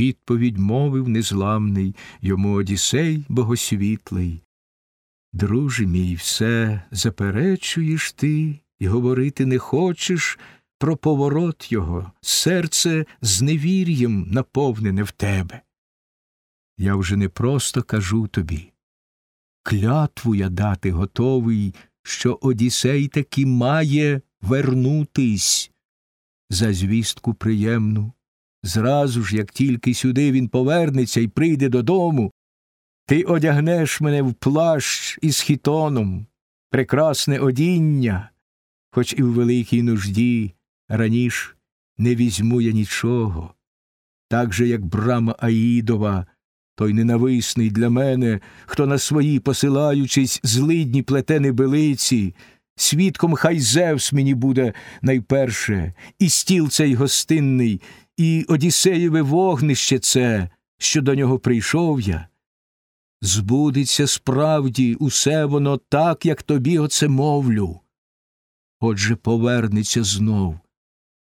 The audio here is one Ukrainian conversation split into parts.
відповідь мовив незламний йому Одісей богосвітлий. Друже мій, все заперечуєш ти і говорити не хочеш про поворот його, серце з невір'ям наповнене в тебе. Я вже не просто кажу тобі. Клятву я дати готовий, що Одісей таки має вернутись за звістку приємну. Зразу ж, як тільки сюди він повернеться і прийде додому, ти одягнеш мене в плащ із хітоном, прекрасне одіння, хоч і в великій нужді раніш не візьму я нічого. Так же, як брама Аїдова, той ненависний для мене, хто на свої, посилаючись, злидні плете небелиці, свідком хай Зевс мені буде найперше, і стіл цей гостинний, і Одіссеєве вогнище це, що до нього прийшов я. Збудеться справді усе воно так, як тобі оце мовлю. Отже, повернеться знов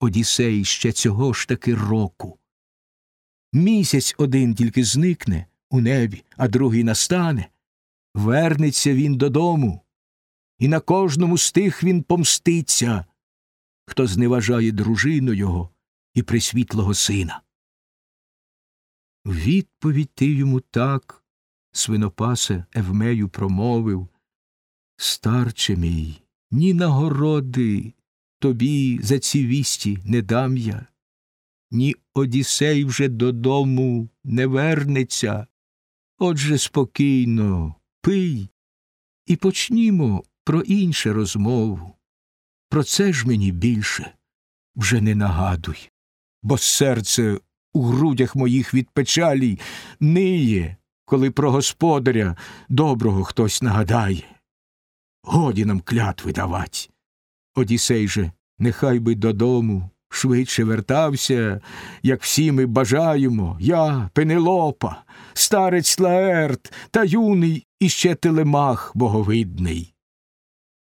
Одіссей ще цього ж таки року. Місяць один тільки зникне у небі, а другий настане. Вернеться він додому, і на кожному з тих він помститься, хто зневажає дружину його і присвітлого сина. Відповідь ти йому так, свинопасе Евмею промовив Старче мій, ні нагороди тобі за ці вісті не дам я, ні Одісей вже додому не вернеться. Отже спокійно, пий, і почнімо про інше розмову. Про це ж мені більше вже не нагадуй, бо серце у грудях моїх від печалі ниє, коли про господаря доброго хтось нагадає. Годі нам клятви давать. Одісей же нехай би додому швидше вертався, як всі ми бажаємо, я, Пенелопа, старець Лаерт та юний іще телемах боговидний.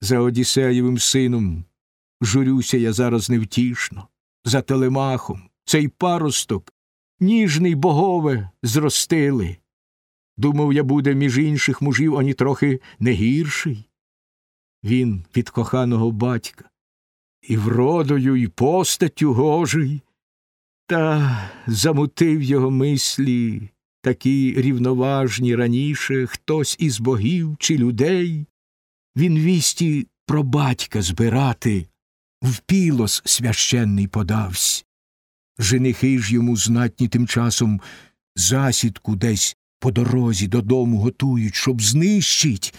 За Одіссеєвим сином журюся я зараз невтішно, за телемахом цей паросток, ніжний богове зростили. Думав, я буде між інших мужів ані трохи не гірший. Він від коханого батька, і вродою, і постаттю гожий, та замутив його мислі такі рівноважні раніше хтось із богів чи людей. Він вісті про батька збирати в пілос священний подавсь. Женихи ж йому знатні тим часом засідку десь по дорозі додому готують, щоб знищить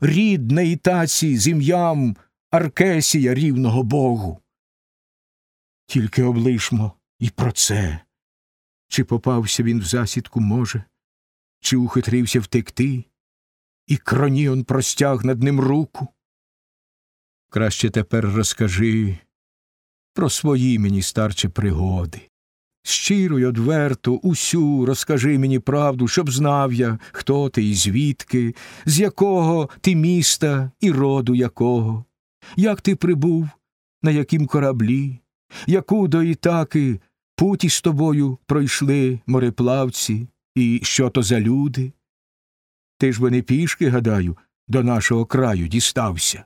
рід Неїтаці з ім'ям Аркесія рівного Богу. Тільки облишмо і про це. Чи попався він в засідку може, чи ухитрився втекти, і кроніон простяг над ним руку. Краще тепер розкажи про свої мені старче пригоди. Щиро й одверто усю розкажи мені правду, щоб знав я, хто ти і звідки, з якого ти міста і роду якого, як ти прибув, на яким кораблі, яку до Ітаки путі з тобою пройшли мореплавці, і що то за люди? Ти ж вони пішки, гадаю, до нашого краю дістався.